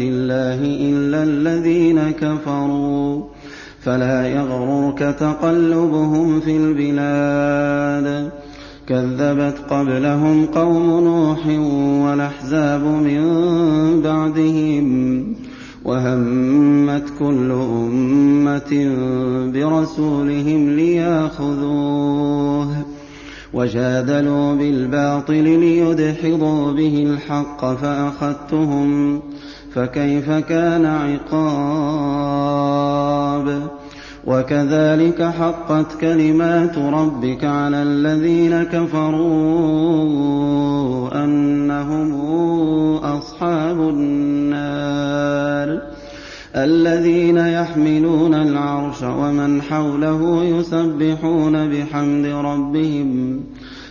الله إلا الذين كفروا. فلا يغررك تقلبهم في البلاد. كذبت قبلهم قوم نوح والأحزاب من بعدهم. وهمت كل أمة برسولهم ليأخذوه. وجادلوا بالباطل ليدحضوا به الحق فأخذتهم. فكيف كان عقاب؟ وكذلك حقت كلمات ربك على الذين كفروا أنهم أصحاب النار الذين يحملون العرش ومن حوله يسبحون بحمد ربهم.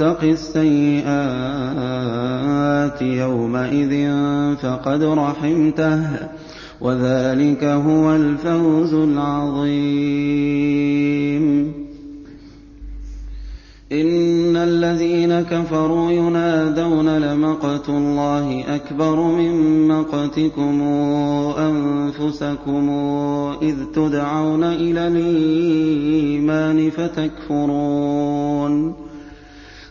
تق السيئات يومئذ فقد رحمته وذلك هو الفوز العظيم. إن الذين كفروا ينادون لمقت الله أكبر من مقتكم أنفسكم إذ تدعون إلى الإيمان فتكفرون.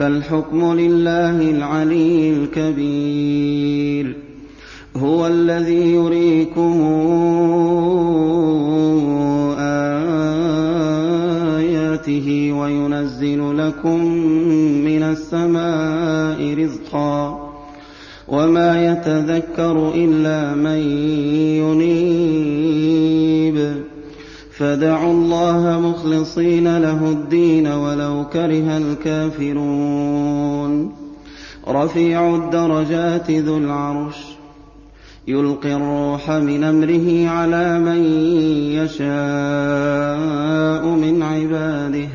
فالحكم لله العلي الكبير. هو الذي يريكم آياته وينزل لكم من السماء رزقا. وما يتذكر إلا من ينيب فدعوا الله مخلصين له الدين ولو كره الكافرون. رفيع الدرجات ذو العرش يلقي الروح من أمره على من يشاء من عباده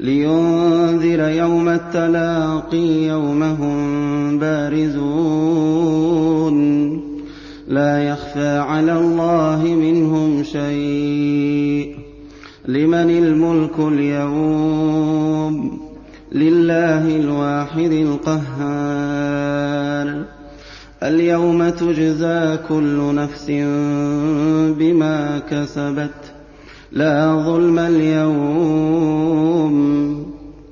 لينذر يوم التلاقي يوم هم بارزون. لا يخفى على الله منهم شيء. لمن الملك اليوم؟ لله الواحد القهار. اليوم تجزى كل نفس بما كسبت. لا ظلم اليوم.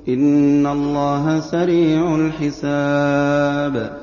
إن الله سريع الحساب.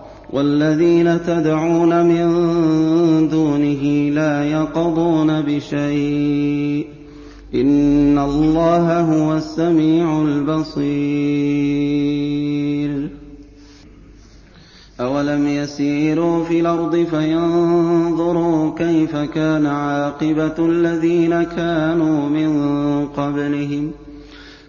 والذين تدعون من دونه لا يقضون بشيء. إن الله هو السميع البصير. أولم يسيروا في الأرض فينظروا كيف كان عاقبة الذين كانوا من قبلهم؟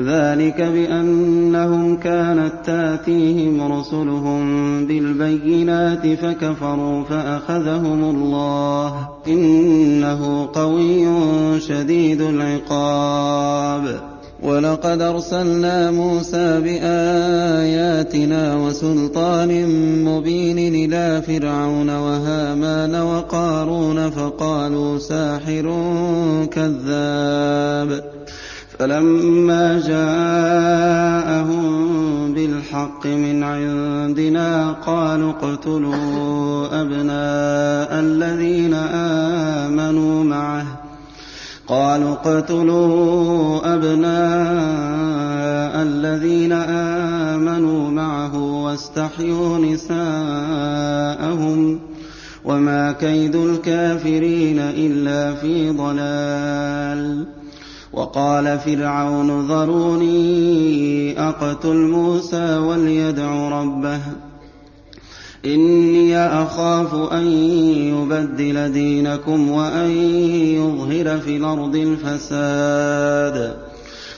ذلك بأنهم كانت تاتيهم رسلهم بالبينات فكفروا فأخذهم الله. إنه قوي شديد العقاب. ولقد أرسلنا موسى بآياتنا وسلطان مبين إلى فرعون وهامان وقارون فقالوا ساحر كذاب. فلما جاءهم بالحق من عندنا قالوا اقتلوا أبناء الذين آمنوا معه. قالوا اقتلوا أبناء الذين آمنوا معه واستحيوا نساءهم. وما كيد الكافرين إلا في ضلال. وقال فرعون ذروني أقتل موسى وليدع ربه. إني أخاف أن يبدل دينكم وأن يظهر في الأرض الفساد.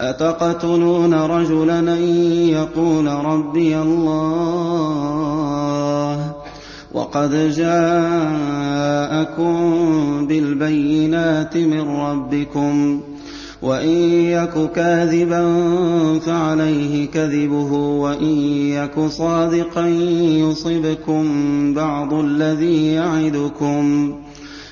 أتقتلون رجلا أن يقول ربي الله وقد جاءكم بالبينات من ربكم وإن يك كاذبا فعليه كذبه وإن يك صادقا يصبكم بعض الذي يعدكم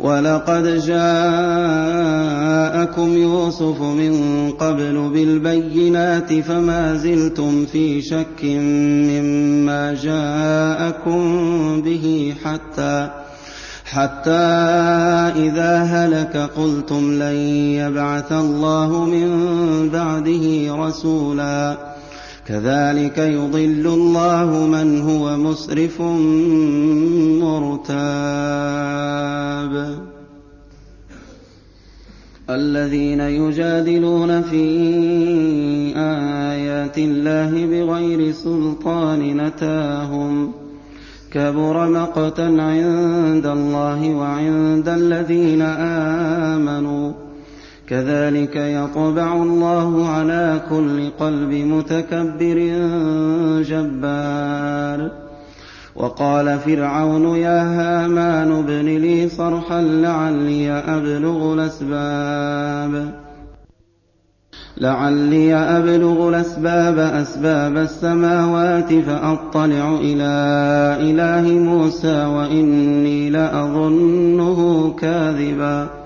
وَلَقَدْ جَاءَكُمْ يُوسُفُ مِن قَبْلُ بِالْبَيِّنَاتِ فَمَا زِلْتُمْ فِي شَكٍّ مِّمَّا جَاءَكُم بِهِ حَتَّىٰ حتى إذا هلك قلتم لن يبعث الله من بعده رسولا كذلك يضل الله من هو مسرف مرتاب. الذين يجادلون في آيات الله بغير سلطان نتاهم. كبر مقتا عند الله وعند الذين آمنوا. كذلك يطبع الله على كل قلب متكبر جبار. وقال فرعون يا هامان ابن لي صرحا لعلي أبلغ الأسباب. لعلي أبلغ الأسباب أسباب السماوات فأطلع إلى إله موسى وإني لأظنه كاذبا.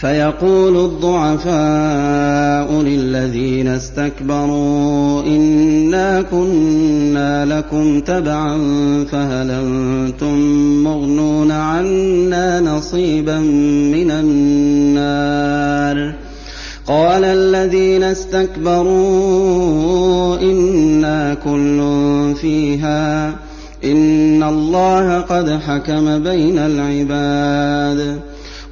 فيقول الضعفاء للذين استكبروا انا كنا لكم تبعا فهل أنتم مغنون عنا نصيبا من النار؟ قال الذين استكبروا أنا كل فيها ان الله قد حكم بين العباد.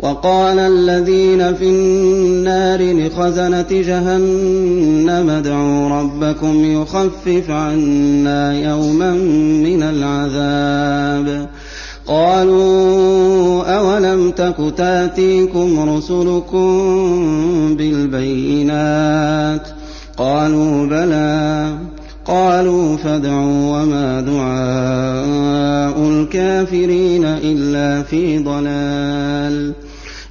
وقال الذين في النار لخزنة جهنم ادعوا ربكم يخفف عنا يوما من العذاب. قالوا أولم تك تأتيكم رسلكم بالبينات؟ قالوا بلى. قالوا فادعوا وما دعاء الكافرين إلا في ضلال.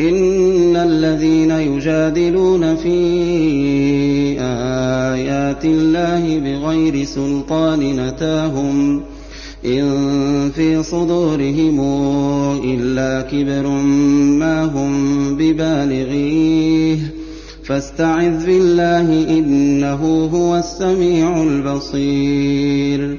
إن الذين يجادلون في آيات الله بغير سلطان نتاهم إن في صدورهم إلا كبر ما هم ببالغيه فاستعذ بالله إنه هو السميع البصير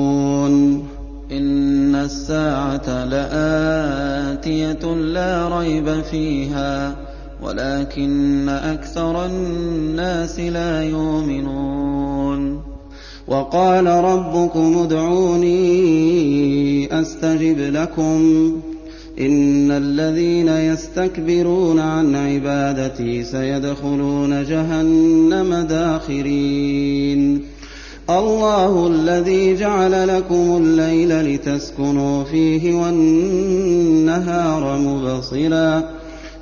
الساعة لآتية لا ريب فيها ولكن أكثر الناس لا يؤمنون. وقال ربكم ادعوني أستجب لكم. إن الذين يستكبرون عن عبادتي سيدخلون جهنم داخرين. الله الذي جعل لكم الليل لتسكنوا فيه والنهار مبصرا.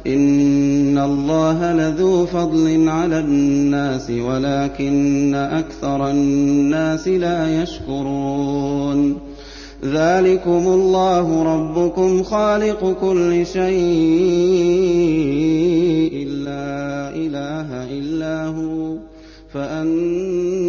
إن الله لذو فضل على الناس ولكن أكثر الناس لا يشكرون. ذلكم الله ربكم خالق كل شيء لا إله إلا هو. فأنا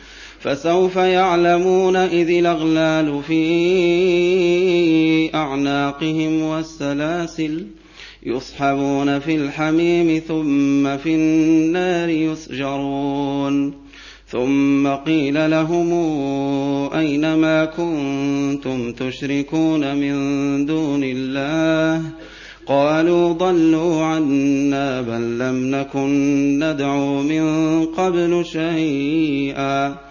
فسوف يعلمون إذ الأغلال في أعناقهم والسلاسل يصحبون في الحميم ثم في النار يسجرون ثم قيل لهم أين ما كنتم تشركون من دون الله قالوا ضلوا عنا بل لم نكن ندعو من قبل شيئا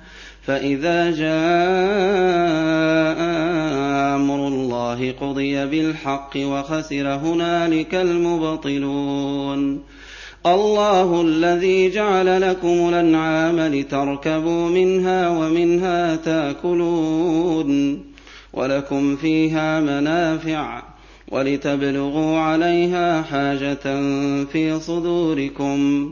فإذا جاء أمر الله قضي بالحق وخسر هنالك المبطلون. الله الذي جعل لكم الأنعام لتركبوا منها ومنها تأكلون. ولكم فيها منافع ولتبلغوا عليها حاجة في صدوركم.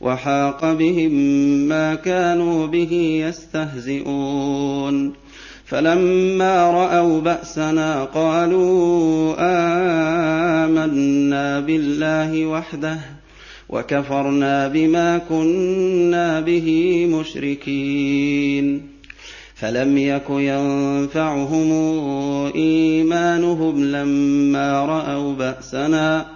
وحاق بهم ما كانوا به يستهزئون. فلما رأوا بأسنا قالوا آمنا بالله وحده وكفرنا بما كنا به مشركين. فلم يك ينفعهم إيمانهم لما رأوا بأسنا